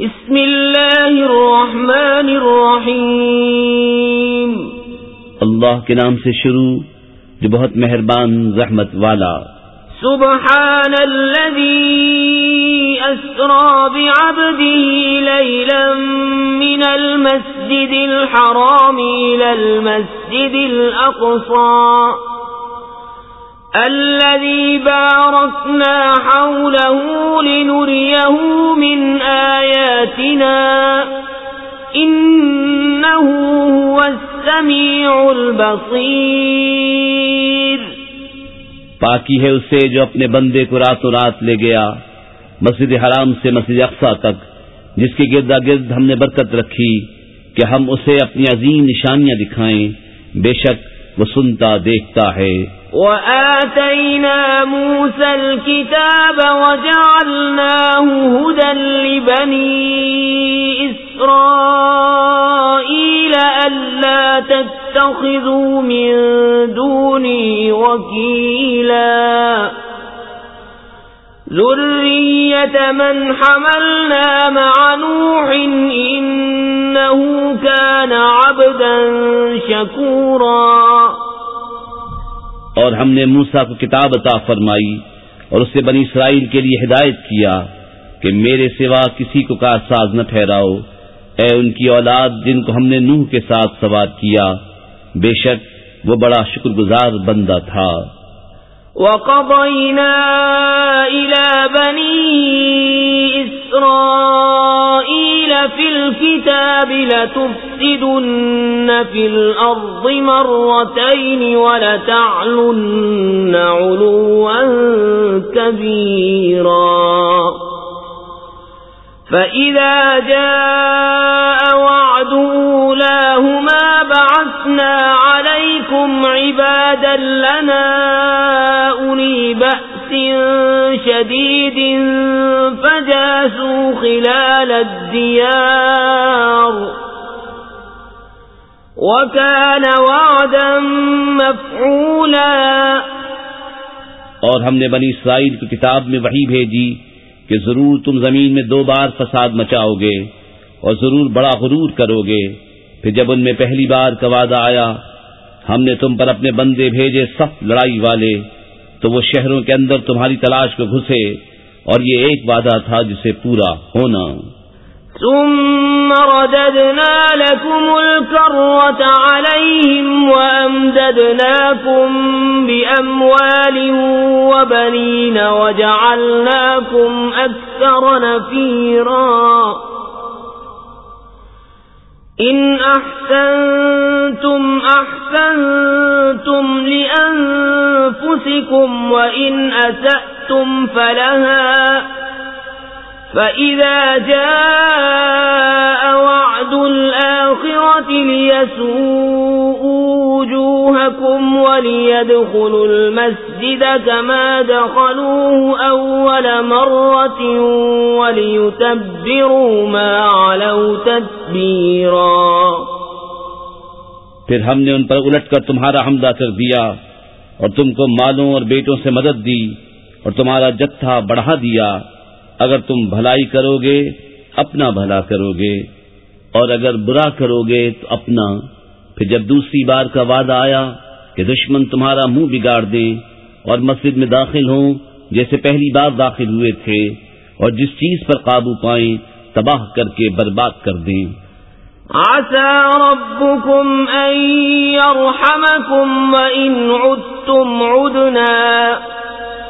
بسم اللہ الرحمن الرحیم۔ اللہ کے نام سے شروع جو بہت مہربان رحمت والا۔ سبحان الذي أسرى بعبده ليلا من المسجد الحرام إلى المسجد الأقصى الذي باركنا حوله لنريه من آياتنا إنه هو السميع البصير پاکی ہے اسے جو اپنے بندے کو راتوں رات لے گیا مسجد حرام سے مسجد اقسا تک، جس کے گردا گرد ہم نے برکت رکھی کہ ہم اسے اپنی عظیم نشانیاں دکھائیں، بے شک وہ سنتا دیکھتا ہے۔ وَآتَيْنَا مُوسَى الْكِتَابَ وَجَعَلْنَاهُ هُدًى لِبَنِي إِسْرَائِيلَ أَلَّا تَتَّخِذُوا مِن دُونِي وَكِيلًا ذُرِّيَّةَ مَنْ حَمَلْنَا مَعَ نُوحٍ إِنَّهُ كَانَ عَبْدًا شَكُورًا اور ہم نے موسا کو کتاب عطا فرمائی اور اسے بنی اسرائیل کے لیے ہدایت کیا کہ میرے سوا کسی کو کارساز نہ ٹھہراؤ۔ اے ان کی اولاد جن کو ہم نے نوح کے ساتھ سوار کیا، بے شک وہ بڑا شکر گزار بندہ تھا۔ وَقَضَيْنَا إِلَى بَنِي إِسْرَائِيلَ فِي الْكِتَابِ لَتُفْسِدُنَّ فِي الْأَرْضِ مَرَّتَيْنِ وَلَتَعْلُنَّ عُلُوًّا كَبِيرًا فَإِذَا جَاءَ وَعْدُ أُولَاهُمَا بَعَثْنَا عَلَيْكُمْ عِبَادًا لَنَا أُولِي بَأْسٍ شَدِيدٍ فَجَاسُوا خِلَالَ الدِّيَارِ وَكَانَ وَعْدًا مَفْعُولًا اور ہم نے بنی اسرائیل کی کتاب میں وحی بھیجی کہ ضرور تم زمین میں دو بار فساد مچاؤ گے اور ضرور بڑا غرور کرو گے۔ پھر جب ان میں پہلی بار کا وعدہ آیا، ہم نے تم پر اپنے بندے بھیجے سخت لڑائی والے، تو وہ شہروں کے اندر تمہاری تلاش کو گھسے اور یہ ایک وعدہ تھا جسے پورا ہونا۔ ثم رددنا لكم الكرة عليهم وأمددناكم بأموال وبنين وجعلناكم أكثر نفيرا. إن أحسنتم أحسنتم لأنفسكم وإن أسأتم فلها فإذا جاء وعد الآخرة ليسوءوا وجوهكم وليدخلوا المسجد كما دخلوه أول مرة وليتبروا ما علوا تتبيرا پھر ہم نے ان پر الٹ کر تمہارا حمدہ کر دیا اور تم کو مالوں اور بیٹوں سے مدد دی اور تمہارا جتھا بڑھا دیا۔ اگر تم بھلائی کرو گے، اپنا بھلا کرو گے، اور اگر برا کرو گے تو اپنا۔ پھر جب دوسری بار کا وعدہ آیا کہ دشمن تمہارا منہ بگاڑ دیں اور مسجد میں داخل ہوں، جیسے پہلی بار داخل ہوئے تھے، اور جس چیز پر قابو پائیں، تباہ کر کے برباد کر دیں۔ عسى ربكم أن يرحمكم وإن عدتم عدنا۔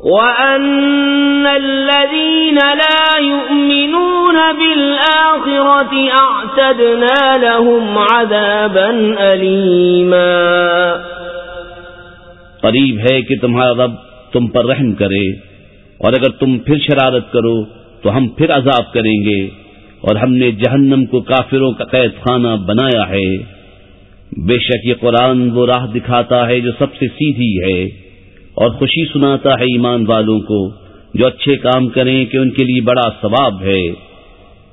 وأن الذين لا يؤمنون بالآخرة أعتدنا لهم عذابا أليما قریب ہے کہ تمہارا رب تم پر رحم کرے، اور اگر تم پھر شرارت کرو تو ہم پھر عذاب کریں گے، اور ہم نے جہنم کو کافروں کا قید خانہ بنایا ہے۔ بے شک یہ قرآن وہ راہ دکھاتا ہے جو سب سے سیدھی ہے۔ اور خوشی سناتا ہے ایمان والوں کو جو اچھے کام کریں کہ ان کے لیے بڑا ثواب ہے۔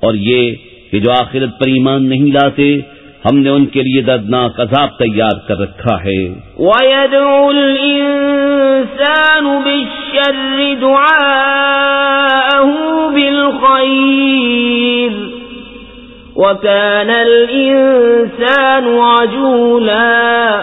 اور یہ کہ جو آخرت پر ایمان نہیں لاتے، ہم نے ان کے لیے دردناک عذاب تیار کر رکھا ہے۔ وَيَدْعُ الْإِنسَانُ بِالشَّرِّ دُعَاءَهُ بِالْخَيْرِ وَكَانَ الْإِنسَانُ عَجُولًا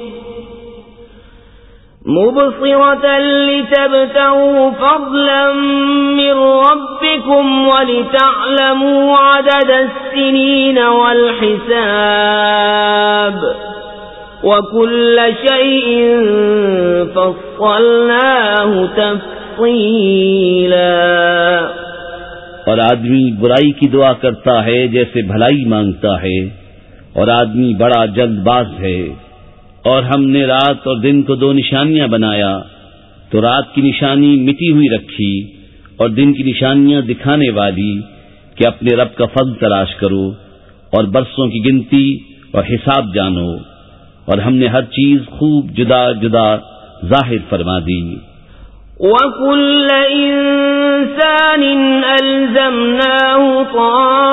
مبصرة لتبتغوا فضلا من ربكم ولتعلموا عدد السنين والحساب. وكل شيء فصلناه تفصيلا. اور آدمی برائی کی دعا کرتا ہے جیسے بھلائی مانگتا ہے اور آدمی بڑا جلد باز ہے۔ اور ہم نے رات اور دن کو دو نشانیاں بنایا، تو رات کی نشانی مٹی ہوئی رکھی اور دن کی نشانیاں دکھانے والی کہ اپنے رب کا فضل تلاش کرو اور برسوں کی گنتی اور حساب جانو، اور ہم نے ہر چیز خوب جدا جدا ظاہر فرما دی۔ وَكُلَّ إِنسَانٍ أَلْزَمْنَاهُ طَائِرَهُ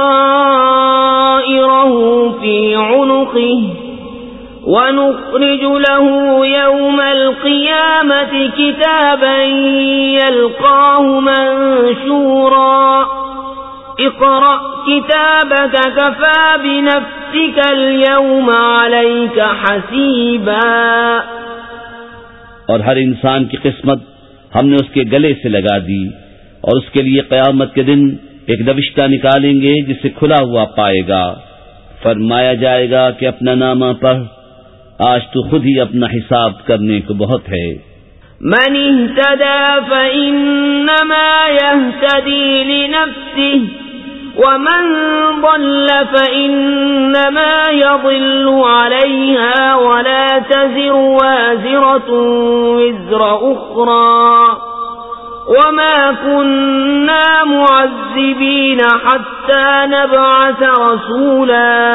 فِي عُنُقِهِ ونخرج له يوم القيامة كتابا يلقاه منشورا. اقرأ كتابك، كفى بنفسك اليوم عليك حسيبا. اور ہر انسان کی قسمت ہم نے اس کے گلے سے لگا دی، اور اس کے لیے قیامت کے دن ایک نوشتہ نکالیں گے جسے کھلا ہوا پائے گا۔ فرمایا جائے گا کہ اپنا نامہ پڑھ آج تو خود ہی اپنا حساب کرنے کو بہت ہے۔ من اهتدى فإنما يهتدي لنفسه، ومن ضل فإنما يضل عليها ولا تزر وازرة وزر أخرى. وما كنا معذبين حتى نبعث رسولا.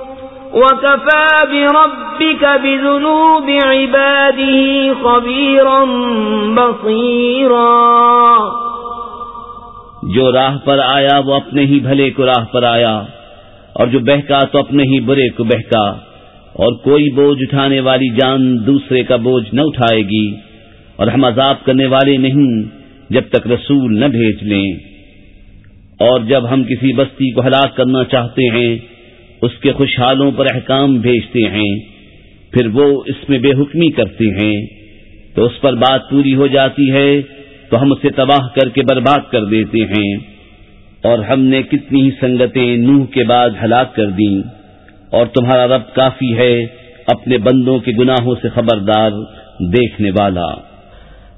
وَكَفَى بِرَبِّكَ بِذُنُوبِ عِبَادِهِ خَبِيرًا بَصِيرًا۔ جو راہ پر آیا وہ اپنے ہی بھلے کو راہ پر آیا، اور جو بہکا تو اپنے ہی برے کو بہکا، اور کوئی بوجھ اٹھانے والی جان دوسرے کا بوجھ نہ اٹھائے گی، اور ہم عذاب کرنے والے نہیں جب تک رسول نہ بھیج لیں۔ اور جب ہم کسی بستی کو ہلاک کرنا چاہتے ہیں اس کے خوشحالوں پر احکام بھیجتے ہیں، پھر وہ اس میں بے حکمی کرتے ہیں۔ تو اس پر بات پوری ہو جاتی ہے، تو ہم اسے تباہ کر کے برباد کر دیتے ہیں۔ اور ہم نے کتنی ہی سنگتیں نوح کے بعد ہلاک کر دیں۔ اور تمہارا رب کافی ہے اپنے بندوں کے گناہوں سے خبردار دیکھنے والا۔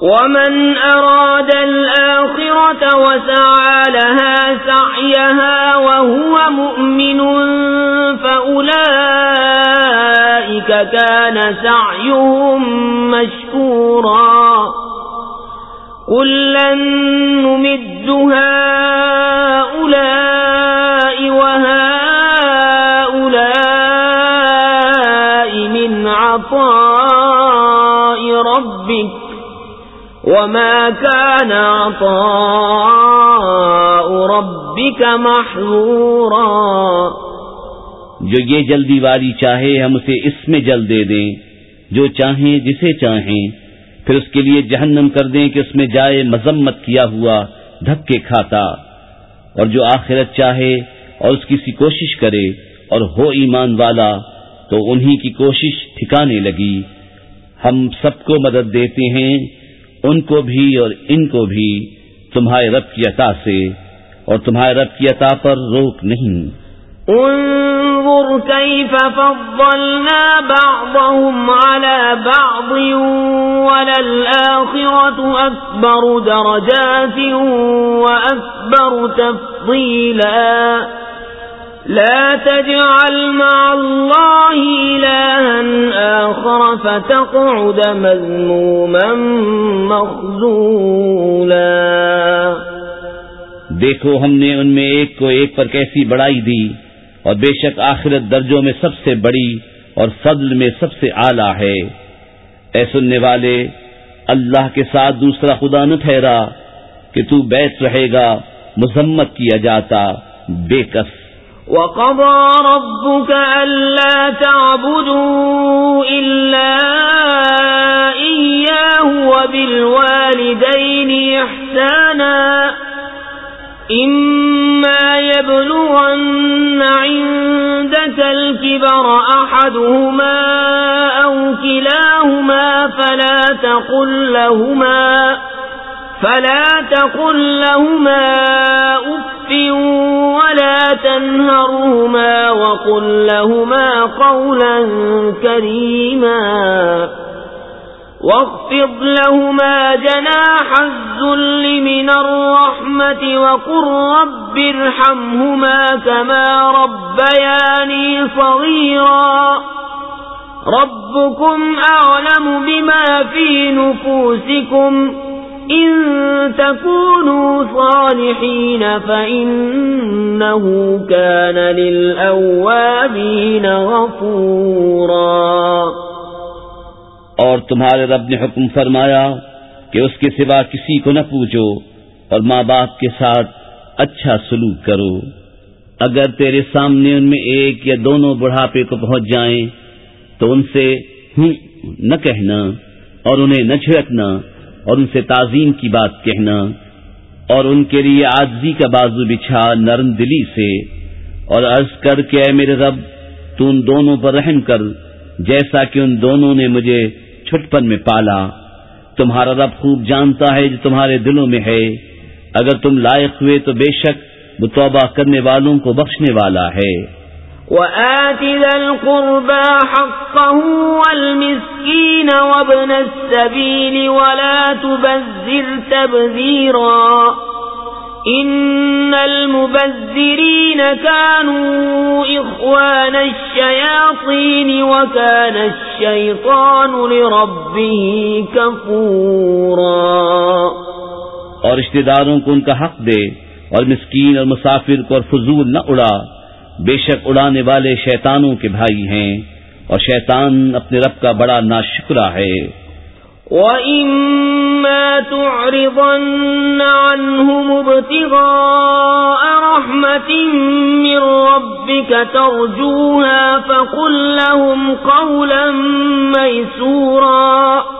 ومن أراد الآخرة وسعى لها سعيها وهو مؤمن فأولئك كان سعيهم مشكورا كلا نمد هؤلاء وهؤلاء من عطاء ربك وما كان عطاء ربك محظورا جو یہ جلدی والی چاہے ہم اسے اس میں جل دے دیں، جو چاہیں جسے چاہیں۔ پھر اس کے لیے جہنم کر دیں کہ اس میں جائے مذمت کیا ہوا، دھکے کھاتا۔ اور جو آخرت چاہے اور اس کی سی کوشش کرے اور ہو ایمان والا، تو انہی کی کوشش ٹھکانے لگی۔ ہم سب کو مدد دیتے ہیں ان کو بھی اور ان کو بھی تمہارے رب کی عطا سے اور تمہارے رب کی عطا پر روک نہیں۔ انظر كيف فضلنا بعضهم على بعض وللآخرة أكبر درجات وأكبر تفضيلاً لا تجعل مع الله إلها آخر فتقعد مذموما مخزولا دیکھو، ہم نے ان میں ایک کو ایک پر کیسی بڑائی دی اور بے شک آخرت درجوں میں سب سے بڑی اور فضل میں سب سے اعلیٰ ہے۔ اے سننے والے، اللہ کے ساتھ دوسرا خدا نہ ٹھہرا کہ تو بیت رہے گا، مذمت کیا جاتا، بے کس۔ وقضى ربك ألا تعبدوا إلا إياه وبالوالدين إحسانا إما يبلغن عندك الكبر أحدهما أو كلاهما فلا تقل لهما فلا تقل لهما أف ولا تنهرهما وقل لهما قولا كريما واغفض لهما جناح الذل من الرحمة وقل رب ارحمهما كما ربياني صغيرا ربكم أعلم بما في نفوسكم إن تكونوا صالحين فإنه كان للأوابين غفورا. اور تمہارے رب نے حکم فرمایا کہ اس کے سوا کسی کو نہ پوچھو اور ماں باپ کے ساتھ اچھا سلوک کرو۔ اگر تیرے سامنے ان میں ایک یا دونوں بڑھاپے کو پہنچ جائیں تو ان سے ہوں نہ کہنا اور انہیں نہ چھڑکنا۔ اور ان سے تعظیم کی بات کہنا اور ان کے لیے آجزی کا بازو بچھا نرم دلی سے اور عرض کر کے اے میرے رب، تو ان دونوں پر رحم کر، جیسا کہ ان دونوں نے مجھے چھٹپن میں پالا۔ تمہارا رب خوب جانتا ہے جو تمہارے دلوں میں ہے۔ اگر تم لائق ہوئے تو بے شک وہ توبہ کرنے والوں کو بخشنے والا ہے۔ وآت ذا القربى حقه والمسكين وابن السبيل ولا تبذر تبذيرا إن المبذرين كانوا إخوان الشياطين وكان الشيطان لربه كفورا اور رشتہ داروں کو ان کا حق دے اور مسکین اور مسافر کو اور فضول نہ اڑا۔ بے شک اڑانے والے شیطانوں کے بھائی ہیں اور شیطان اپنے رب کا بڑا ناشکرا ہے۔ وَإِمَّا تُعْرِضَنَّ عَنْهُمُ ابْتِغَاءَ رَحْمَةٍ مِّن رَّبِّكَ تَرْجُوهَا فَقُل لَّهُمْ قَوْلًا مَّيْسُورًا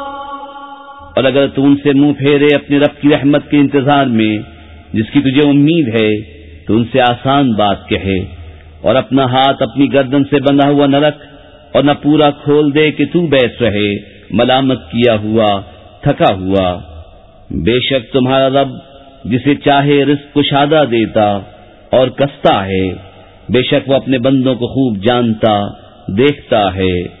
اور اگر تو ان سے منہ پھیرے اپنے رب کی رحمت کے انتظار میں، جس کی تجھے امید ہے، تو ان سے آسان بات کہے اور اپنا ہاتھ اپنی گردن سے بندھا ہوا نہ رکھ اور نہ پورا کھول دے کہ تو بیس رہے، ملامت کیا ہوا، تھکا ہوا۔ بے شک تمہارا رب جسے چاہے رزق کشادہ دیتا اور کستا ہے۔ بے شک وہ اپنے بندوں کو خوب جانتا، دیکھتا ہے۔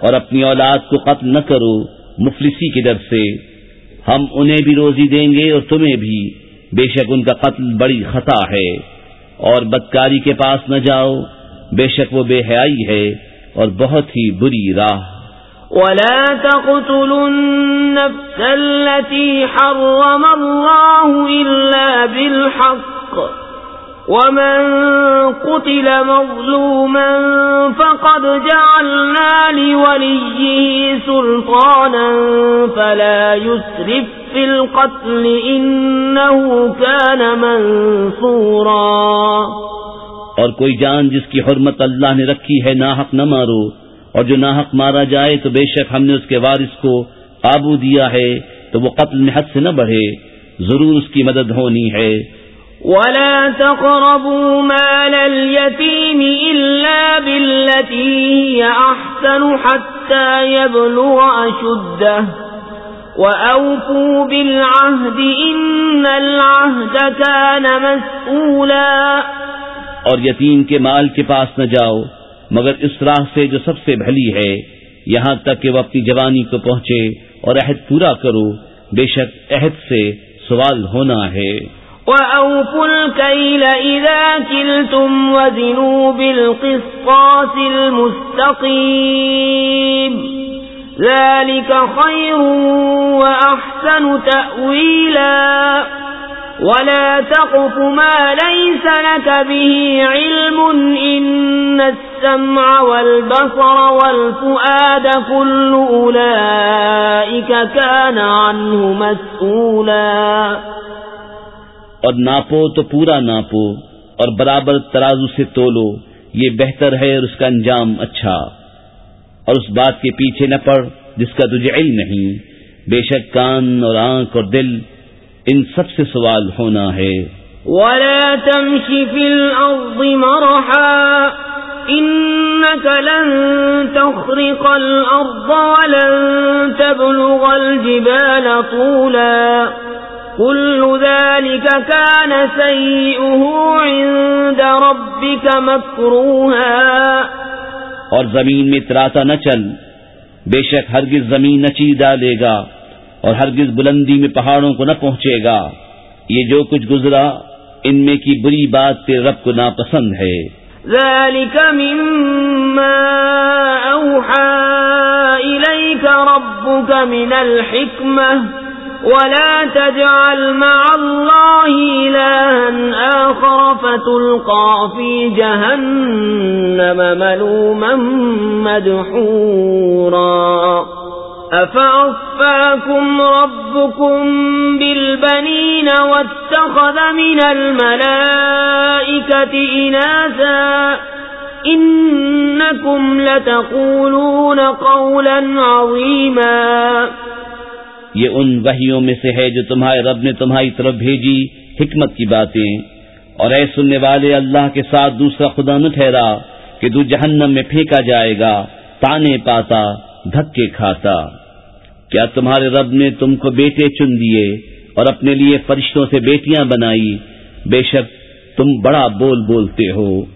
اور اپنی اولاد کو قتل نہ کرو مفلسی کی در سے۔ ہم انہیں بھی روزی دیں گے اور تمہیں بھی۔ بے شک ان کا قتل بڑی خطا ہے۔ اور بدکاری کے پاس نہ جاؤ۔ بے شک وہ بے حیائی ہے اور بہت ہی بری راہ۔ ولا تقتلوا النفس التي حرم الله إلا بالحق۔ ومن قتل مظلوما فقد جعلنا لوليه سلطانا فلا يسرف في القتل إنه كان منصورا اور کوئی جان جس کی حرمت اللہ نے رکھی ہے، ناحق نہ مارو۔ اور جو ناحق مارا جائے تو بے شک ہم نے اس کے وارث کو قابو دیا ہے، تو وہ قتل میں حد سے نہ بڑھے۔ ضرور اس کی مدد ہونی ہے۔ ولا تقربوا مال اليتيم إلا بالتي هي أحسن حتى يبلغ أشده وأوفوا بالعهد إن العهد كان مسؤولا اور یتیم کے مال کے پاس نہ جاؤ، مگر اس راہ سے جو سب سے بھلی ہے، یہاں تک کہ وہ اپنی جوانی کو پہنچے اور عہد پورا کرو، بے شک عہد سے سوال ہونا ہے۔ وَأَوْفُوا الْكَيْلَ إِذَا كِلْتُمْ وَزِنُوا بِالْقِسْطَاسِ الْمُسْتَقِيمِ ذَلِكَ خَيْرٌ وَأَحْسَنُ تَأْوِيلًا وَلَا تَقْفُ مَا لَيْسَ لَكَ بِهِ عِلْمٌ إِنَّ السَّمْعَ وَالْبَصَرَ وَالْفُؤَادَ كُلُّ أُولَئِكَ كَانَ عَنْهُ مَسْئُولًا اور ناپو تو پورا ناپو، اور برابر ترازو سے تولو، یہ بہتر ہے اور اس کا انجام اچھا۔ اور اس بات کے پیچھے نہ پڑ جس کا تجھے علم نہیں۔ بے شک کان اور آنکھ اور دل ان سب سے سوال ہونا ہے۔ ولا تمش في الأرض مرحا، إنك لن تخرق الأرض ولن تبلغ الجبال طولا۔ كل ذلك كان سيئه عند ربك مكروها. اور زمین میں تراتا نہ چل بے شک ہرگز زمین نچی ڈالے گا اور ہرگز بلندی میں پہاڑوں کو نہ پہنچے گا۔ یہ جو کچھ گزرا ان میں کی بری بات تیرے رب کو ناپسند ہے۔ ذلك مما أوحى إليك ربك من الحكمة. ولا تجعل مع الله إلها آخر فتلقى في جهنم ملوما مدحورا أفأصفاكم ربكم بالبنين واتخذ من الملائكة إناسا إنكم لتقولون قولا عظيما یہ ان وحیوں میں سے ہے جو تمہارے رب نے تمہاری طرف بھیجی حکمت کی باتیں۔ اور اے سننے والے اللہ کے ساتھ دوسرا خدا نہ ٹھہرا کہ تو جہنم میں پھینکا جائے گا، تانے پاتا، دھکے کھاتا۔ کیا تمہارے رب نے تم کو بیٹے چن دیے اور اپنے لیے فرشتوں سے بیٹیاں بنائی؟ بے شک تم بڑا بول بولتے ہو۔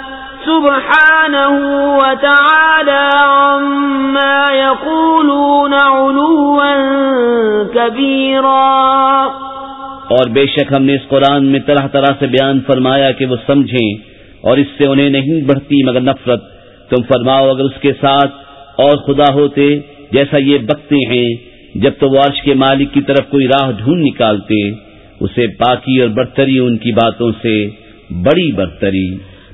سبحانه وتعالى عما يقولون علوا كبيرا. اور بے شک ہم نے اس قرآن میں طرح طرح سے بیان فرمایا کہ وہ سمجھیں اور اس سے انہیں نہیں بڑھتی مگر نفرت۔ تم فرماؤ اگر اس کے ساتھ اور خدا ہوتے جیسا یہ بکتے ہیں، جب تو وہ عرش کے مالک کی طرف کوئی راہ ڈھونڈ نکالتے، اسے پاکی اور برتری ان کی باتوں سے بڑی برتری۔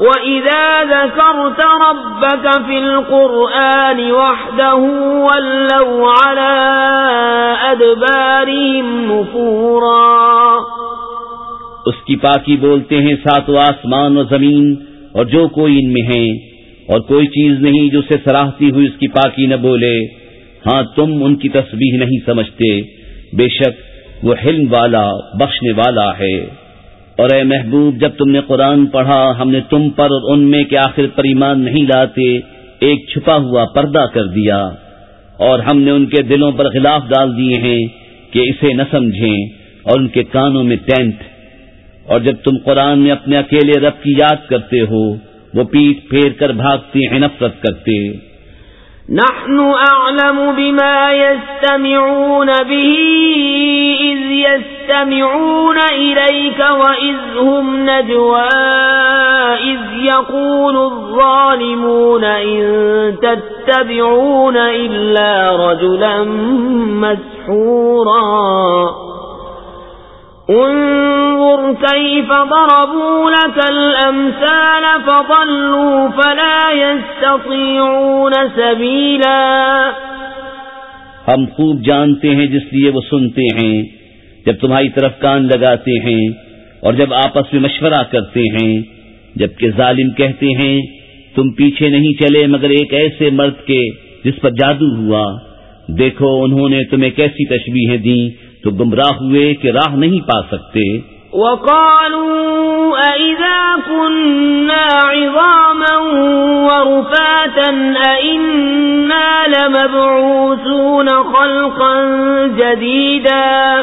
وَإِذَا ذَكَرْتَ رَبَّكَ فِي الْقُرْآنِ وَحْدَهُ وَلَّوْا عَلَى أَدْبَارِهِمْ نُفُورًا اس کی پاکی بولتے ہیں ساتو آسمان و زمین اور جو کوئی ان میں ہیں، اور کوئی چیز نہیں جو اسے سراہتی ہوئی اس کی پاکی نہ بولے۔ ہاں تم ان کی تسبیح نہیں سمجھتے۔ بے شک وہ حلم والا، بخشنے والا ہے۔ اور اے محبوب، جب تم نے قرآن پڑھا، ہم نے تم پر اور ان میں کے آخر پر ایمان نہیں لاتے، ایک چھپا ہوا پردہ کر دیا، اور ہم نے ان کے دلوں پر خلاف ڈال دیے ہیں کہ اسے نہ سمجھیں اور ان کے کانوں میں ٹینٹ اور جب تم قرآن میں اپنے اکیلے رب کی یاد کرتے ہو، وہ پیٹ پھیر کر بھاگتے ہیں، نفرت کرتے۔ نحن أعلم بما يستمعون به إذ يستمعون يستمعون إليك وإذ هم نجوى، إذ يقول الظالمون إن تتبعون إلا رجلا مسحورا. انظر كيف ضربوا لك الأمثال فضلوا فلا يستطيعون سبيلا. ہم خوب جانتے ہیں جس لیے وہ سنتے ہیں۔ جب تمہاری طرف کان لگاتے ہیں اور جب آپس میں مشورہ کرتے ہیں، جبکہ ظالم کہتے ہیں، تم پیچھے نہیں چلے مگر ایک ایسے مرد کے جس پر جادو ہوا۔ دیکھو، انہوں نے تمہیں کیسی تشبیہیں دی تو گمراہ ہوئے کہ راہ نہیں پا سکتے۔ وقالوا أئذا كنا عظاما ورفاتا أئنا لمبعوثون خلقا جديدا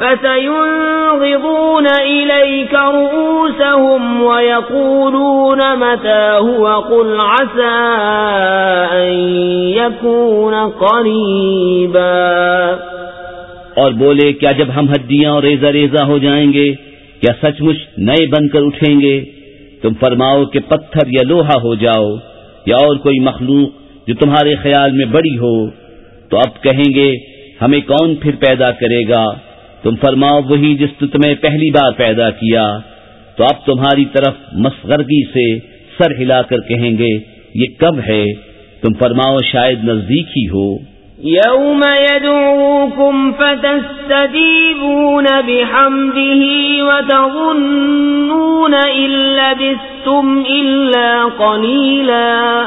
فسينغضون إليك رؤوسهم ويقولون متى هو قل عسى أن يكون قريبا اور بولے، کیا جب ہم ہڈیاں اور ریزہ ریزہ ہو جائیں گے؟ کیا سچ مچ نئے بن کر اٹھیں گے؟ تم فرماؤ کہ پتھر یا لوہا ہو جاؤ، یا اور کوئی مخلوق جو تمہارے خیال میں بڑی ہو، تو اب کہیں گے، ہمیں کون پھر پیدا کرے گا؟ تم فرماؤ وہی جس نے تمہیں پہلی بار پیدا کیا، تو اب تمہاری طرف مسغرگی سے سر ہلا کر کہیں گے، یہ کب ہے؟ تم فرماؤ شاید نزدیک ہی ہو۔ يوم يدعوكم فتستجيبون بحمده وتظنون إن لبثتم إلا قليلا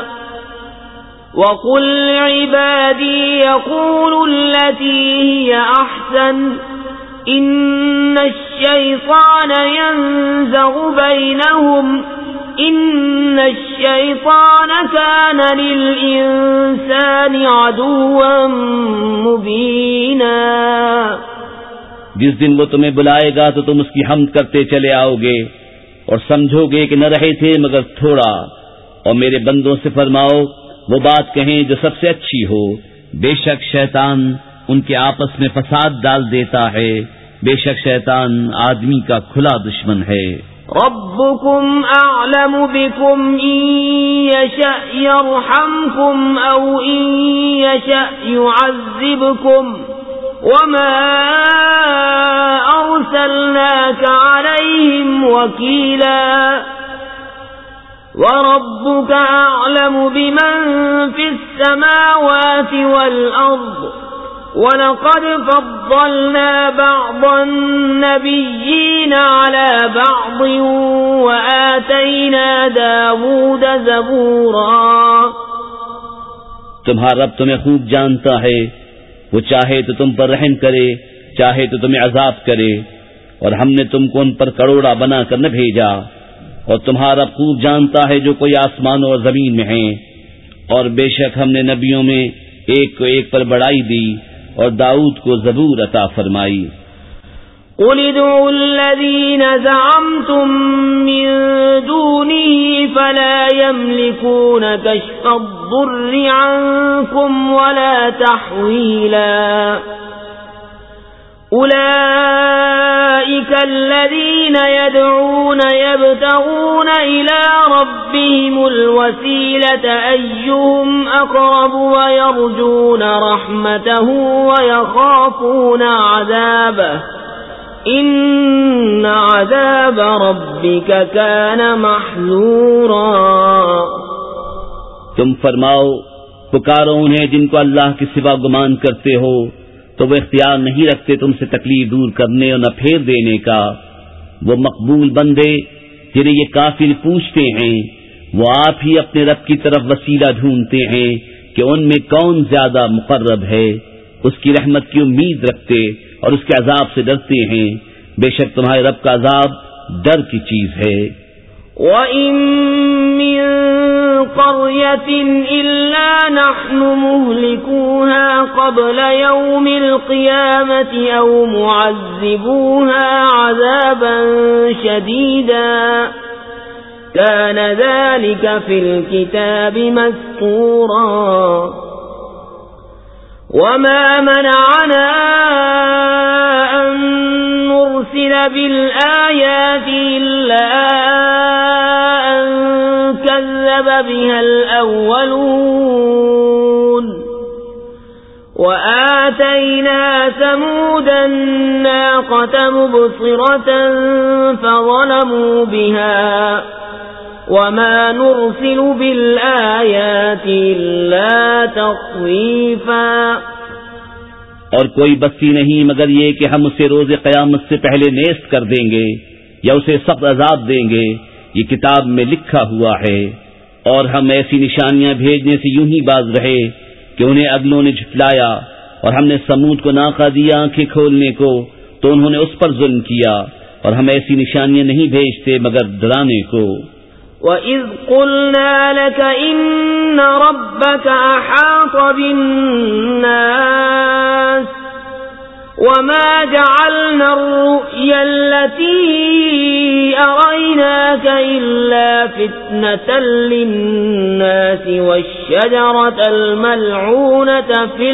وقل عبادي يقول التي هي أحسن إن الشيطان ينزغ بينهم ان الشیطان كان للانسان عدوا مبینا جس دن وہ تمہیں بلائے گا تو تم اس کی حمد کرتے چلے آؤ گے اور سمجھو گے کہ نہ رہے تھے مگر تھوڑا اور میرے بندوں سے فرماؤ، وہ بات کہیں جو سب سے اچھی ہو۔ بے شک شیطان ان کے آپس میں فساد ڈال دیتا ہے۔ بے شک شیطان آدمی کا کھلا دشمن ہے۔ ربكم أعلم بكم إن يشأ يرحمكم أو إن يشأ يعذبكم وما أرسلناك عليهم وكيلا وربك أعلم بمن في السماوات والأرض ولقد فضلنا بعض النبيين على بعض وآتينا داود زبورا. تمہارا رب تمہیں خوب جانتا ہے، وہ چاہے تو تم پر رحم کرے، چاہے تو تمہیں عذاب کرے، اور ہم نے تم کو ان پر کروڑا بنا کر نہ بھیجا، اور تمہارا خوب جانتا ہے جو کوئی آسمان اور زمین میں ہیں اور بے شک ہم نے نبیوں میں ایک کو ایک پر بڑائی دی۔ اور داؤد کو زبور عطا فرمائی۔ قل ادعوا الذين زعمتم من دونه فلا يملكون كشف الضر عنكم ولا تحويلا أولئك الذين يدعون يبتغون إلى ربهم الوسيلة أيهم أقرب ويرجون رحمته ويخافون عذابه إن عذاب ربك كان محذورا تم فرماؤ پکارو انہیں جن کو اللہ کے سوا گمان کرتے ہو۔ تو وہ اختیار نہیں رکھتے تم سے تکلیف دور کرنے اور نہ پھیر دینے کا۔ وہ مقبول بندے جنہیں یہ کافر پوچھتے ہیں، وہ آپ ہی اپنے رب کی طرف وسیلہ ڈھونڈتے ہیں کہ ان میں کون زیادہ مقرب ہے۔ اس کی رحمت کی امید رکھتے اور اس کے عذاب سے ڈرتے ہیں۔ بے شک تمہارے رب کا عذاب ڈر کی چیز ہے۔ وَإِن مِّن قَرْيَةٍ إِلَّا نَحْنُ مُهْلِكُوهَا قَبْلَ يَوْمِ الْقِيَامَةِ أَوْ مُعَذِّبُوهَا عَذَابًا شَدِيدًا. كَانَ ذَلِكَ فِي الْكِتَابِ مَسْطُورًا. وَمَا مَنَعَنَا أَن نُّرْسِلَ بِالْآيَاتِ إِلَّا كذب بها الأولون. وآتينا ثمود الناقة مبصرة فظلموا بها وما نرسل بالآيات إلا تطويفا اور کوئی بستی نہیں مگر یہ کہ ہم اسے روز قیامت سے پہلے نیست کر دیں گے یا اسے سخت عذاب دیں گے، یہ کتاب میں لکھا ہوا ہے۔ اور ہم ایسی نشانیاں بھیجنے سے یوں ہی باز رہے کہ انہیں اگلوں نے جھٹلایا اور ہم نے سمود کو ناکا دیا آنکھیں کھولنے کو تو انہوں نے اس پر ظلم کیا اور ہم ایسی نشانیاں نہیں بھیجتے مگر ڈرانے کو۔ وَإِذْ قُلْنَا لَكَ إِنَّ رَبَّكَ أَحَاطَ بِالنَّاسِ وما جعلنا الرؤيا التي أريناك إلا فتنة للناس والشجرة الملعونة في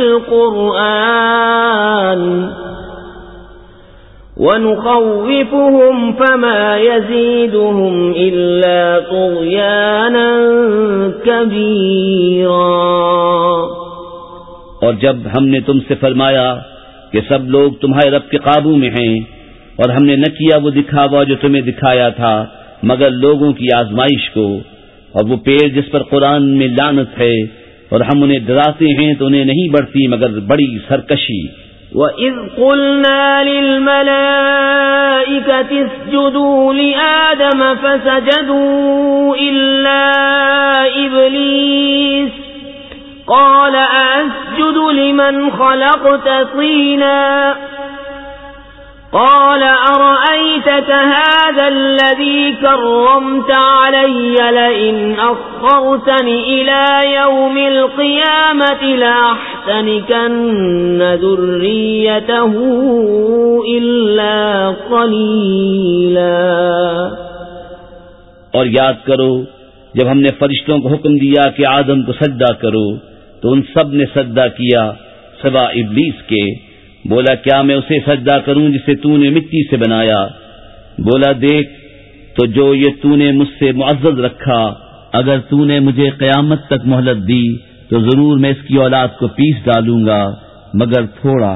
القرآن ونخوفهم فما يزيدهم إلا طغيانا كبيرا اور جب ہم نے تم سے فرمایا کہ سب لوگ تمہارے رب کے قابو میں ہیں اور ہم نے نہ کیا وہ دکھاوا جو تمہیں دکھایا تھا، مگر لوگوں کی آزمائش کو۔ اور وہ پیڑ جس پر قرآن میں لانت ہے، اور ہم انہیں ڈراتے ہیں تو انہیں نہیں بڑھتی، مگر بڑی سرکشی۔ وَإِذْ قُلْنَا لِلْمَلَائِكَةِ اسْجُدُوا لِآدَمَ فَسَجَدُوا إِلَّا إِبْلِيسَ قال أسجد لمن خلقت طينا. قال أرأيتك هذا الذي كرمت علي لئن أخرتني إلى يوم القيامة لأحسنكن ذريته إلا قليلا. اور یاد کرو، جب ہم نے فرشتوں کو حکم دیا کہ آدم کو سجدہ کرو تو ان سب نے سجدہ کیا، سوا ابلیس کے۔ بولا، کیا میں اسے سجدہ کروں جسے تو نے مٹی سے بنایا؟ بولا، دیکھ، تو جو یہ تو نے مجھ سے معزز رکھا، اگر تو نے مجھے قیامت تک مہلت دی، تو ضرور میں اس کی اولاد کو پیس ڈالوں گا، مگر تھوڑا۔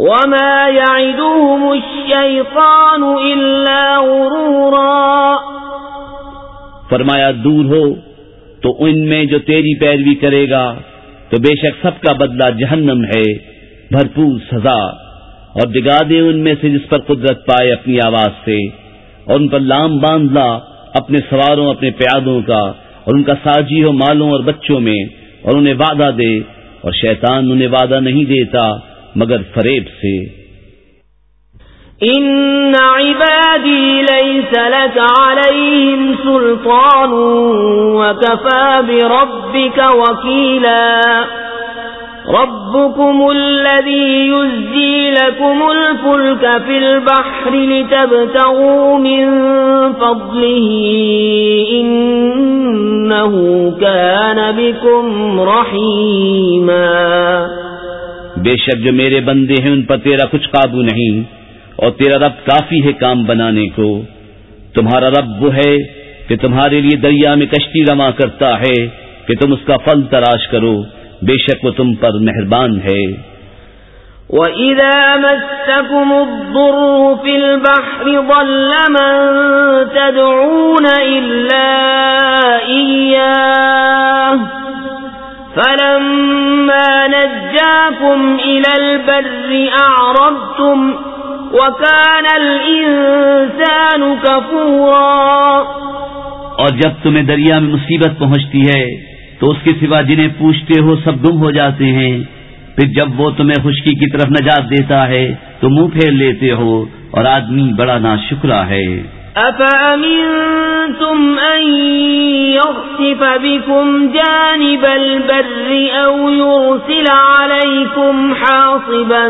وما يعدهم الشيطان إلا غرورا فرمایا، دور ہو، تو ان میں جو تیری پیروی کرے گا، تو بے شک سب کا بدلہ جہنم ہے، بھرپور سزا۔ اور دگا دے ان میں سے جس پر قدرت پائے اپنی آواز سے، اور ان پر لام باندھ لا اپنے سواروں، اپنے پیادوں کا، اور ان کا ساجی ہو مالوں اور بچوں میں، اور انہیں وعدہ دے، اور شیطان انہیں وعدہ نہیں دیتا۔ مگر فریب سے۔ ان عبادی ليس لك عليهم سلطان وكفى بربك وكيلا۔ ربكم الذي يزجي لكم الفلك في البحر لتبتغوا من فضله إنه كان بكم رحيما۔ بے شک جو میرے بندے ہیں، ان پر تیرا کچھ قابو نہیں، اور تیرا رب کافی ہے کام بنانے کو۔ تمہارا رب وہ ہے کہ تمہارے لیے دریا میں کشتی رما کرتا ہے، کہ تم اس کا فل تراش کرو۔ بے شک وہ تم پر مہربان ہے۔ وَإِذَا مَسَّكُمُ الضُّرُّ فِي الْبَحْرِ ضَلَّ مَن تَدْعُونَ إِلَّا إِيَّاهُ، فَلَمَّا نَجَّاكُمْ إِلَى الْبَرِّ أَعْرَضْتُمْ اور جب تمہیں دریا میں مصیبت پہنچتی ہے، تو اس کے سوا جنہیں پوچھتے ہو سب گم ہو جاتے ہیں۔ پھر جب وہ تمہیں خشکی کی طرف نجات دیتا ہے، تو منہ پھیر لیتے ہو اور آدمی بڑا نا ہے۔ أفأمنتم أن يَخْسِفَ بكم جانب البر أو يرسل عليكم حاصبا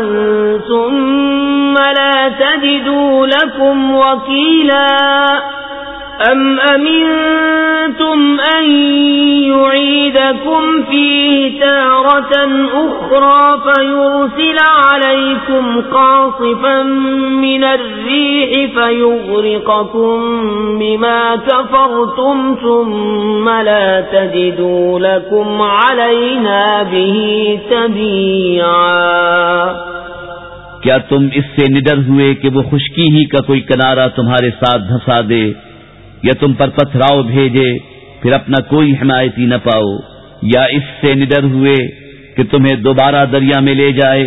ثم لا تجدوا لكم وَكِيلًا أَمْ أَمِنْتُمْ أَنْ يُعِيدَكُمْ فِيهِ تَارَةً أُخْرَى فَيُرْسِلَ عَلَيْكُمْ قَاصِفًا مِنَ الرِّيحِ فَيُغْرِقَكُمْ بِمَا كَفَرْتُمْ ثُمَّ لَا تَجِدُوا لَكُمْ عَلَيْنَا بِهِ تَبِيعًا کیا تم اس سے نڈر ہوئے کہ وہ خشکی ہی کا کوئی کنارہ تمہارے ساتھ دھسا دے؟ یا تم پر پتھراؤ بھیجے، پھر اپنا کوئی حمایتی نہ پاؤ۔ یا اس سے نڈر ہوئے کہ تمہیں دوبارہ دریا میں لے جائے،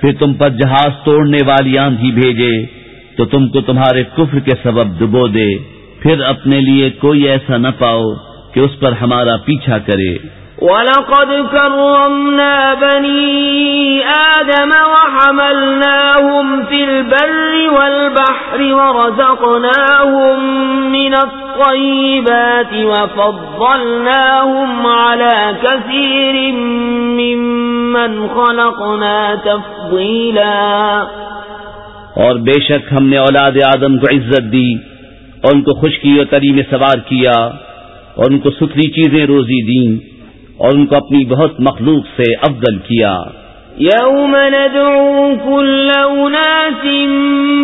پھر تم پر جہاز توڑنے والی آندھی بھیجے، تو تم کو تمہارے کفر کے سبب ڈبو دے۔ پھر اپنے لیے کوئی ایسا نہ پاؤ کہ اس پر ہمارا پیچھا کرے۔ وَلَقَدْ كَرَّمْنَا بَنِي آدَمَ وَحَمَلْنَاهُمْ فِي الْبَرِّ وَالْبَحْرِ وَرَزَقْنَاهُمْ مِنَ الطَّيِّبَاتِ وَفَضَّلْنَاهُمْ عَلَى كَثِيرٍ مِّمَّنْ خَلَقْنَا تَفْضِيلًا اور بے شک ہم نے اولاد آدم کو عزت دی اور ان کو خشکی اور تری میں سوار کیا، اور ان کو ستھری چیزیں روزی دیں۔ اور ان کو اپنی بہت مخلوق سے افضل کیا۔ يوم ندعو كل أناس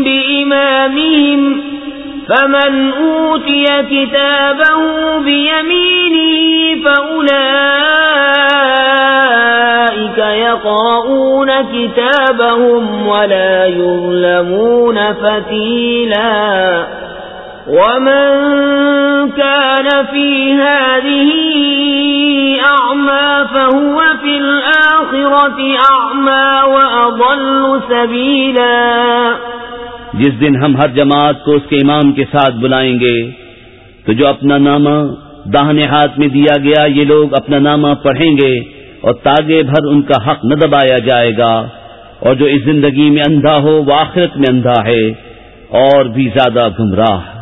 بإمامهم فمن أوتي كتابه بيمينه فأولئك يقرؤون كتابهم ولا يظلمون فتيلا ومن كان في هذه أعمى فهو في الآخرة أعمى وأضل سبيلا. جس دن ہم ہر جماعت کو اس کے امام کے ساتھ بلائیں گے، تو جو اپنا نامہ داہنے ہاتھ میں دیا گیا، یہ لوگ اپنا نامہ پڑھیں گے اور تاگے بھر ان کا حق نہ دبایا جائے گا۔ اور جو اس زندگی میں اندھا ہو، وہ آخرت میں اندھا ہے اور بھی زیادہ گمراہ۔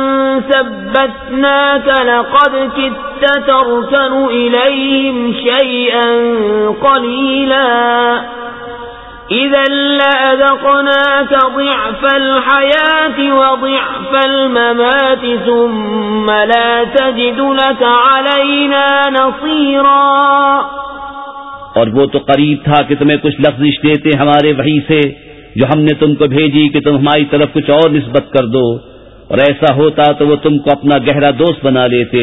ثبتناك لقد كدت تركن إليهم شيئا قليلا إذا لأذقناك ضعف الحياة وضعف الممات ثم لا تجد لك علينا نصيرا اور وہ تو قریب تھا کہ تمہیں کچھ لفظ دیتے ہمارے وہی سے جو ہم نے تم کو بھیجی کہ تم ہماری طرف کچھ اور نسبت کر دو۔ اور ایسا ہوتا تو وہ تم کو اپنا گہرا دوست بنا لیتے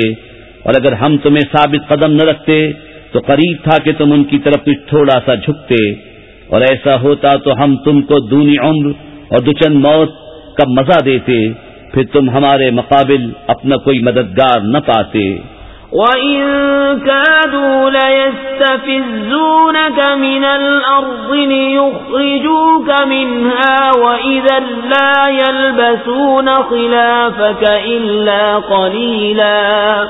اور اگر ہم تمہیں ثابت قدم نہ رکھتے تو قریب تھا کہ تم ان کی طرف کچھ تھوڑا سا جھکتے اور ایسا ہوتا تو ہم تم کو دونی عمر اور دچن موت کا مزہ دیتے، پھر تم ہمارے مقابل اپنا کوئی مددگار نہ پاتے۔ وَإِن كَادُوا لَيَسْتَفِزُّونَكَ مِنَ الْأَرْضِ لِيُخْرِجُوكَ مِنْهَا وَإِذًا لَّا يَلْبَسُونَ خِلَافَكَ إِلَّا قَلِيلًا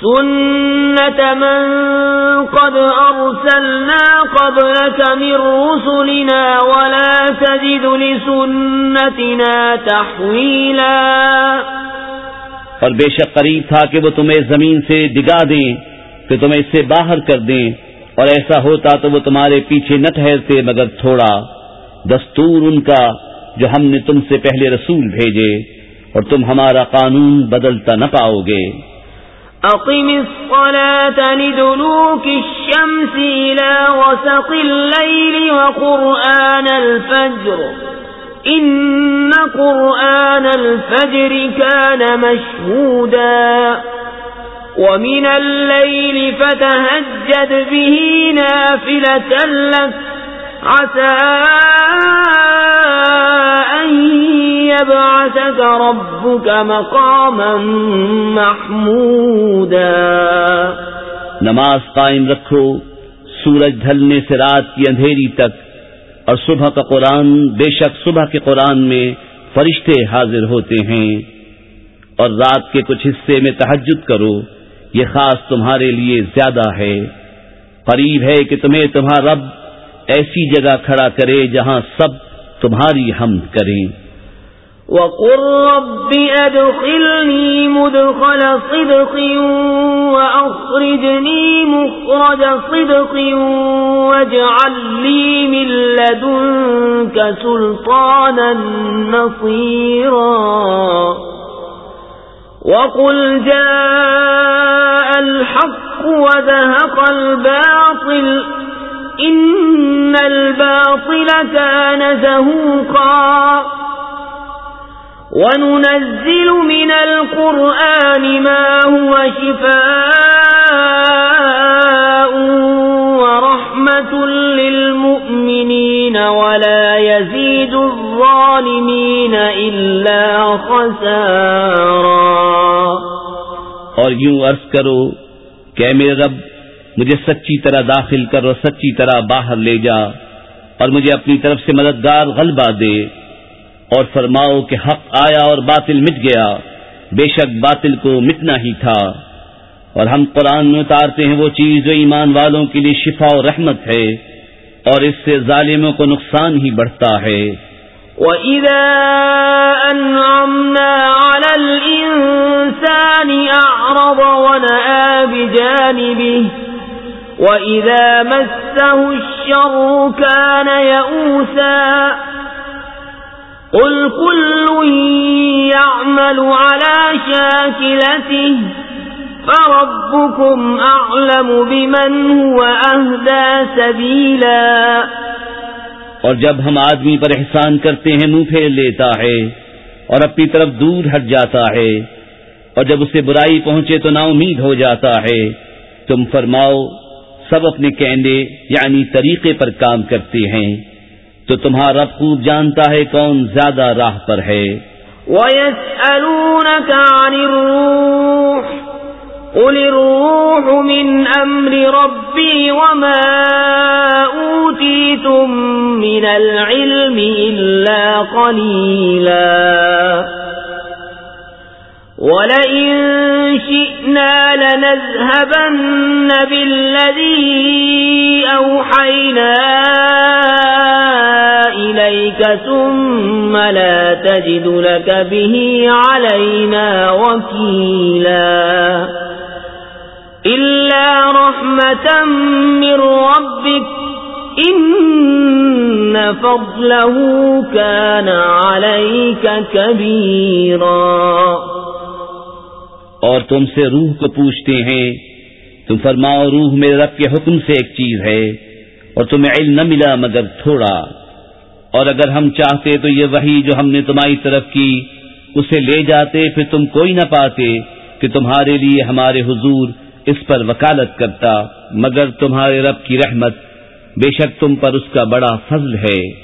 سُنَّةَ مَن قَدْ أَرْسَلْنَا قَبْلَكَ مِن رُّسُلِنَا وَلَا تَجِدُ لِسُنَّتِنَا تَحْوِيلًا اور بے شک قریب تھا کہ وہ تمہیں زمین سے ڈگا دیں کہ تمہیں اس سے باہر کر دیں۔ اور ایسا ہوتا تو وہ تمہارے پیچھے نہ ٹھہرتے مگر تھوڑا دستور ان کا جو ہم نے تم سے پہلے رسول بھیجے اور تم ہمارا قانون بدلتا نہ پاؤ گے۔ اقم الصلاة لدلوك الشمس الى وسق الليل وقرآن الفجر. إن قرآن الفجر كان مشهودا ومن الليل فتهجد به نافلة لك عسى أن يبعثك ربك مقاما محمودا نماز قائم رکھو، سورج ڈھلنے سے رات کی اندھیری تک اور صبح کا قرآن، بے شک صبح کے قرآن میں فرشتے حاضر ہوتے ہیں۔ اور رات کے کچھ حصے میں تحجد کرو، یہ خاص تمہارے لیے زیادہ ہے۔ قریب ہے کہ تمہیں تمہارا رب ایسی جگہ کھڑا کرے جہاں سب تمہاری حمد کریں۔ وقل رب أدخلني مدخل صدق وأخرجني مخرج صدق واجعل لي من لدنك سلطانا نصيرا وقل جاء الحق وذهق الباطل إن الباطل كان زهوقا وننزل من القرآن ما هو شفاء ورحمة للمؤمنين ولا يزيد الظالمين إلا خسارا اور یوں عرض کرو کہ میرے رب، مجھے سچی طرح داخل کر اور سچی طرح باہر لے جا اور مجھے اپنی طرف سے مددگار غلبہ دے۔ اور فرماؤ کہ حق آیا اور باطل مٹ گیا، بے شک باطل کو مٹنا ہی تھا۔ اور ہم قرآن میں اتارتے ہیں وہ چیز جو ایمان والوں کے لیے شفا و رحمت ہے، اور اس سے ظالموں کو نقصان ہی بڑھتا ہے۔ وَإِذَا أَنْعَمْنَا عَلَى الْإِنسَانِ أَعْرَضَ وَنَآ بِجَانِبِهِ، وَإِذَا مَسَّهُ الشَّرُّ كَانَ يَئُوسًا قل كل يعمل على شاكلته فربكم أعلم بمن هو أهدى سبيلا اور جب ہم آدمی پر احسان کرتے ہیں منہ پھیر لیتا ہے اور اپنی طرف دور ہٹ جاتا ہے اور جب اسے برائی پہنچے تو نا امید ہو جاتا ہے، تم فرماؤ، سب اپنے کہنے یعنی طریقے پر کام کرتے ہیں۔ تو تمہارا خوب جانتا ہے کون زیادہ راہ پر ہے۔ وَيَسْأَلُونَكَ عَنِ الرُّوحِ قُلِ الرُّوحُ مِنْ أَمْرِ رَبِّي وَمَا أُوتِيتُم مِّنَ الْعِلْمِ إِلَّا قَلِيلًا وَلَئِن شِئْنَا لَنَذْهَبَنَّ بِالَّذِي أَوْحَيْنَا إِلَيْكَ ثُمَّ لَا تَجِدُ لَكَ بِهِ عَلَيْنَا وَكِيلًا إِلَّا رَحْمَةً مِّن رَّبِّكَ إِنَّ فَضْلَهُ كَانَ عَلَيْكَ كَبِيرًا اور تم سے روح کو پوچھتے ہیں، تم فرماؤ روح میرے رب کے حکم سے ایک چیز ہے اور تمہیں علم نہ ملا مگر تھوڑا۔ اور اگر ہم چاہتے تو یہ وہی جو ہم نے تمہاری طرف کی، اسے لے جاتے پھر تم کوئی نہ پاتے کہ تمہارے لیے ہمارے حضور اس پر وکالت کرتا، مگر تمہارے رب کی رحمت بے شک تم پر اس کا بڑا فضل ہے۔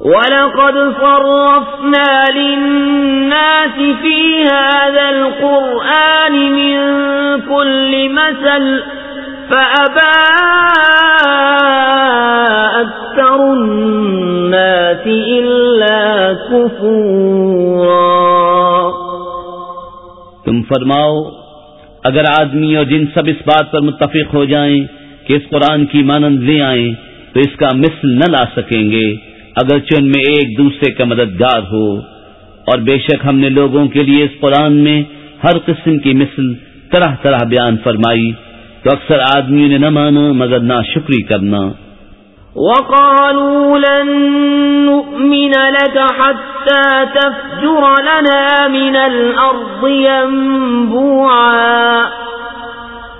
وَلَقَدْ صَرَّفْنَا لِلنَّاسِ فِي هَذَا الْقُرْآنِ مِنْ كُلِّ مَثَلٍ فَأَبَى أَكْثَرُ النَّاسِ إِلَّا كُفُورًا تم فرماؤ، اگر آدمی اور جن سب اس بات پر متفق ہو جائیں کہ اس قرآن کی مانند لے آئیں، تو اس کا مثل نہ لا سکیں گے۔ اگرچہ ان میں ایک دوسرے کا مددگار ہو، اور بے شک ہم نے لوگوں کے لیے اس قرآن میں ہر قسم کی مثل طرح طرح بیان فرمائی، تو اکثر آدمی نے نہ مانا مگر نہ شکری کرنا۔ وقالوا لن نؤمن لك حتى تفجر لنا من الأرض ينبوعا۔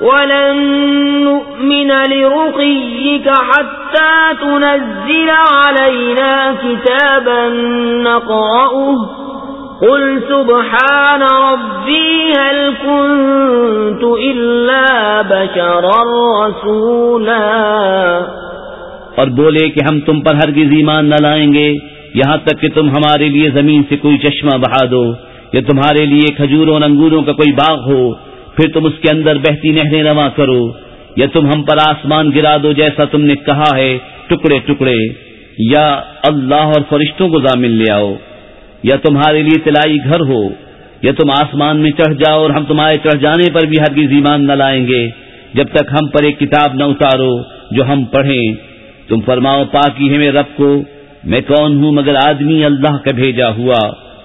ولن نؤمن لرقيك حتى تنزل علينا كتابا نقرأه. قل سبحان ربي هل كنت إلا بشرا رسولا. اور بولے کہ ہم تم پر ہرگز ایمان نہ لائیں گے. یہاں تک کہ تم ہمارے لیے زمین سے کوئی چشمہ بہا دو. یا تمہارے لیے کھجوروں اور انگوروں کا کوئی باغ ہو. پھر تم اس کے اندر بہتی نہریں رواں کرو، یا تم ہم پر آسمان گرا دو جیسا تم نے کہا ہے، ٹکڑے ٹکڑے۔ یا اللہ اور فرشتوں کو ضامن لے آؤ۔ یا تمہارے لیے تلائی گھر ہو، یا تم آسمان میں چڑھ جاؤ اور ہم تمہارے چڑھ جانے پر بھی ہرگز ایمان نہ لائیں گے۔ جب تک ہم پر ایک کتاب نہ اتارو جو ہم پڑھیں۔ تم فرماؤ پاکی ہے میں رب کو، میں کون ہوں مگر آدمی اللہ کا بھیجا ہوا۔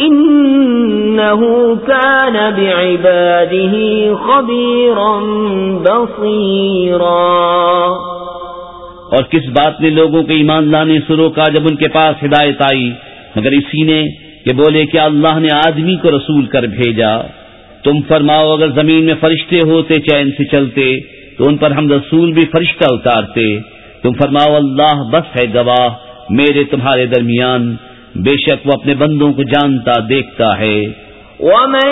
انہو کان بعباده خبیرا بصیرا اور کس بات نے لوگوں کے ایمان لانے سے روکا جب ان کے پاس ہدایت آئی؟ مگر اسی نے کہ بولے کہ اللہ نے آدمی کو رسول کر بھیجا۔ تم فرماؤ، اگر زمین میں فرشتے ہوتے، چین سے چلتے، تو ان پر ہم رسول بھی فرشتہ اتارتے۔ تم فرماؤ، اللہ بس ہے گواہ، میرے تمہارے درمیان بے شک وہ اپنے بندوں کو جانتا دیکھتا ہے۔ ومن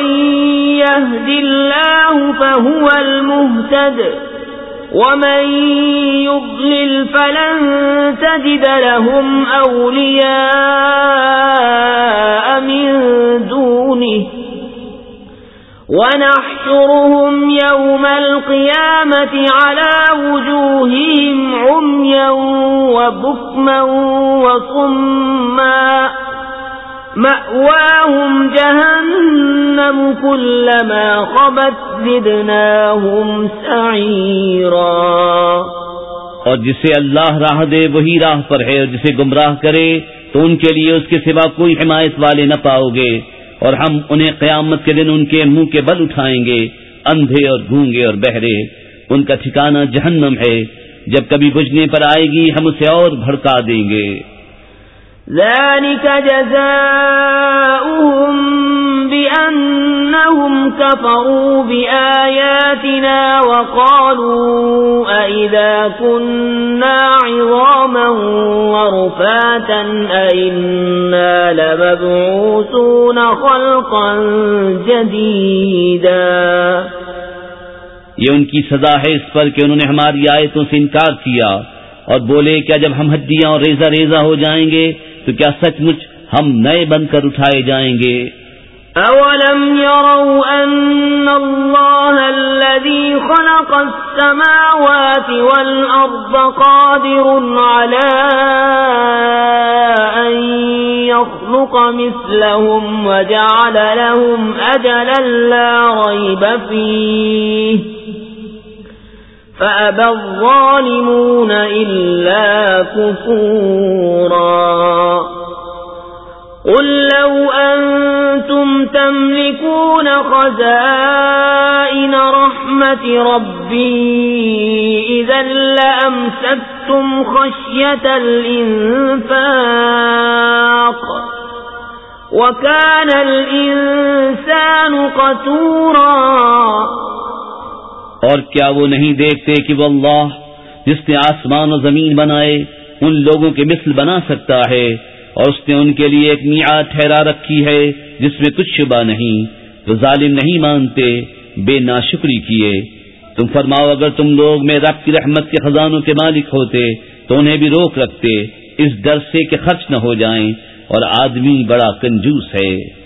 يهد الله فهو المهتد ومن يضلل فلن تجد لهم أولياء من دونه ونحشرهم يوم القيامة على وجوههم عميا وبكما وصما. مأواهم جهنم كلما خبت زدناهم سعيرا. اور جسے اللہ راہ دے وہی راہ پر ہے اور جسے گمراہ کرے تو ان کے لیے اس کے سوا کوئی حمایت والے نہ پاؤ گے۔ اور ہم انہیں قیامت کے دن ان کے منہ کے بل اٹھائیں گے، اندھے اور گونگے اور بہرے۔ ان کا ٹھکانہ جہنم ہے، جب کبھی بجنے پر آئے گی، ہم اسے اور بھڑکا دیں گے۔ ذلك جزاؤهم بأنهم كفروا بآياتنا وقالوا أئذا كنا عظاما ورفاتا أئنا لمبعوثون خلقا جديدا یہ ان کی سزا ہے اس پر کہ انہوں نے ہماری آیتوں سے انکار کیا اور بولے کیا جب ہم ہڈیاں اور ریزہ ریزہ ہو جائیں گے تو کیا سچ مچ ہم نئے بن کر اٹھائے جائیں گے؟ اولم يروا ان اللہ الذي خلق السماوات والارض قادر على ان يخلق مثلهم وجعل لهم اجلا لا ريب فيه فأبى الظالمون إلا كفورا قل لو أنتم تملكون خزائن رحمة ربي إذا لأمسكتم خشية الإنفاق وكان الإنسان قتورا اور کیا وہ نہیں دیکھتے کہ وہ اللہ جس نے آسمان و زمین بنائے ان لوگوں کے مثل بنا سکتا ہے اور اس نے ان کے لیے ایک میعاد ٹھہرا رکھی ہے جس میں کچھ شبہ نہیں۔ تو ظالم نہیں مانتے، بے ناشکری کیے۔ تم فرماؤ، اگر تم لوگ میں رب کی رحمت کے خزانوں کے مالک ہوتے، تو انہیں بھی روک رکھتے۔ اس ڈر سے کہ خرچ نہ ہو جائیں اور آدمی بڑا کنجوس ہے۔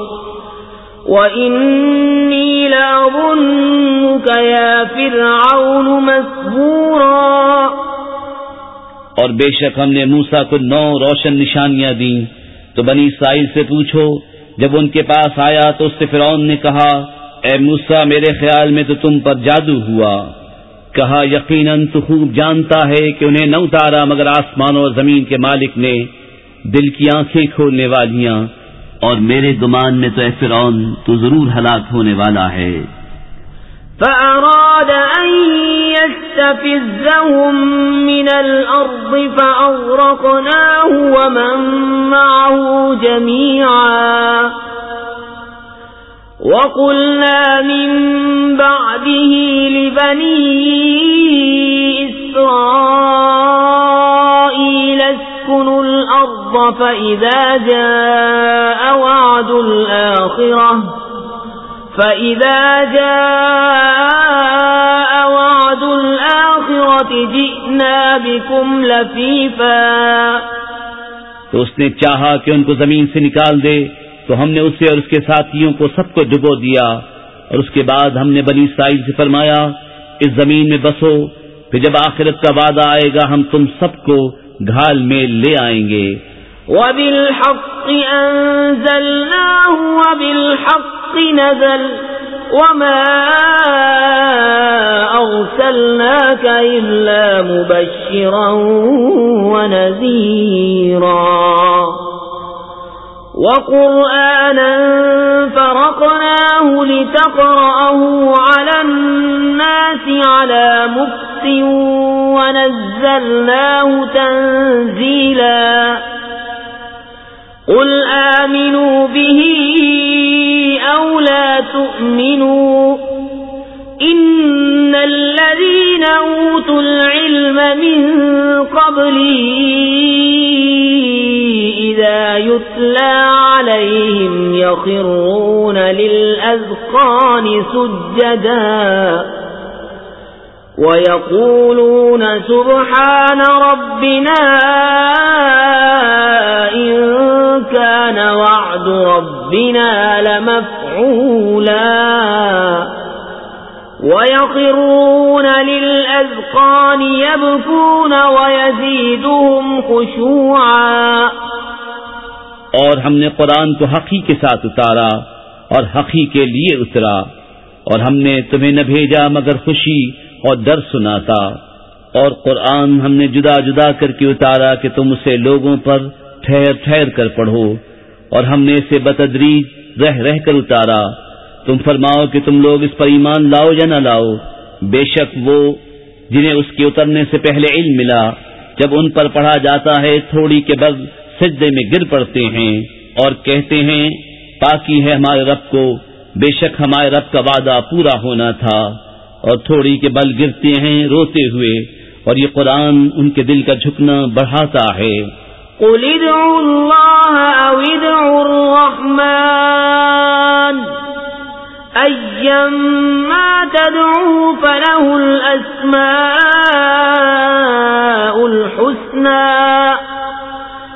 وإني لأظنك يا فرعون مسبورا اور بے شک ہم نے موسا کو نو روشن نشانیاں دیں۔ تو بنی اسرائیل سے پوچھو، جب ان کے پاس آیا تو اس سے فرعون نے کہا، اے موسا میرے خیال میں تو تم پر جادو ہوا۔ کہا، یقیناً تو خوب جانتا ہے کہ انہیں نہ اتارا مگر آسمان اور زمین کے مالک نے۔ دل کی آنکھیں کھولنے والیاں۔ اور میرے گمان میں تو اے فرعون، تو ضرور ہلاک ہونے والا ہے۔ فأراد أن يستفزهم من الأرض فأغرقناه ومن معه جميعا وقلنا من بعده لبني إسرائيل اسكنوا الأرض فإذا جاء وعد الآخرة، فإذا جاء وعد الآخرة جئنا بكم لفيفا۔ تو اس نے چاہا کہ ان کو زمین سے نکال دے، تو ہم نے اسے اور اس کے ساتھیوں کو سب کو ڈبو دیا۔ اور اس کے بعد ہم نے بنی اسرائیل سے فرمایا، اس زمین میں بسو، پھر جب آخرت کا وعدہ آئے گا، ہم تم سب کو گھال میں لے آئیں گے۔ وَبِالْحَقِّ أَنزَلْنَاهُ وَبِالْحَقِّ نَزَلْ وَمَا أَرْسَلْنَاكَ إِلَّا مُبَشِّرًا وَنَذِيرًا وقرآنا فرقناه لتقرأه على الناس على مكت ونزلناه تنزيلا قل آمنوا به أو لا تؤمنوا إن الذين أوتوا العلم من قبلي إذا يتلى عليهم يخرون للأذقان سجدا ويقولون سبحان ربنا إن كان وعد ربنا لمفعولا ويخرون للأذقان يبكون ويزيدهم خشوعا اور ہم نے قرآن کو حقی کے ساتھ اتارا اور حقی کے لیے اترا اور ہم نے تمہیں نہ بھیجا مگر خوشی اور ڈر سناتا اور قرآن ہم نے جدا جدا کر کے اتارا کہ تم اسے لوگوں پر ٹھہر ٹھہر کر پڑھو اور ہم نے اسے بتدریج رہ رہ کر اتارا۔ تم فرماؤ کہ تم لوگ اس پر ایمان لاؤ یا نہ لاؤ؟ بے شک وہ جنہیں اس کے اترنے سے پہلے علم ملا، جب ان پر پڑھا جاتا ہے تھوڑی کے بغ سجدے میں گر پڑتے ہیں اور کہتے ہیں، پاکی ہے ہمارے رب کو، بے شک ہمارے رب کا وعدہ پورا ہونا تھا۔ اور تھوڑی کے بل گرتے ہیں روتے ہوئے اور یہ قرآن ان کے دل کا جھکنا بڑھاتا ہے۔ قل ادعوا الله او ادعوا الرحمن ايما تدعوا فله الاسماء الحسنى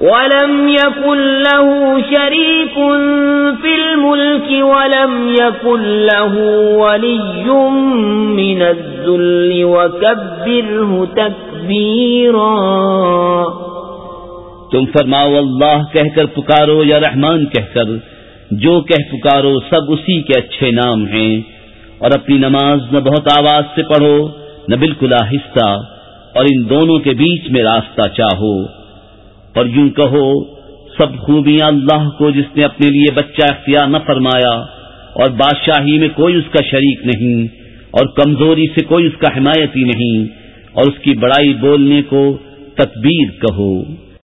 ولم يكن له شريك في الملك ولم يكن له ولي من الذل وكبره تكبيرا تم فرماؤ، اللہ کہہ کر پکارو یا رحمان کہہ کر، جو کہہ پکارو سب اسی کے اچھے نام ہیں۔ اور اپنی نماز نہ بہت آواز سے پڑھو، نہ بالکل آہستہ، اور ان دونوں کے بیچ میں راستہ چاہو۔ اور یوں کہو، سب خوبیاں اللہ کو جس نے اپنے لیے بچہ اختیار نہ فرمایا، اور بادشاہی میں کوئی اس کا شریک نہیں، اور کمزوری سے کوئی اس کا حمایتی نہیں، اور اس کی بڑائی بولنے کو تکبیر کہو۔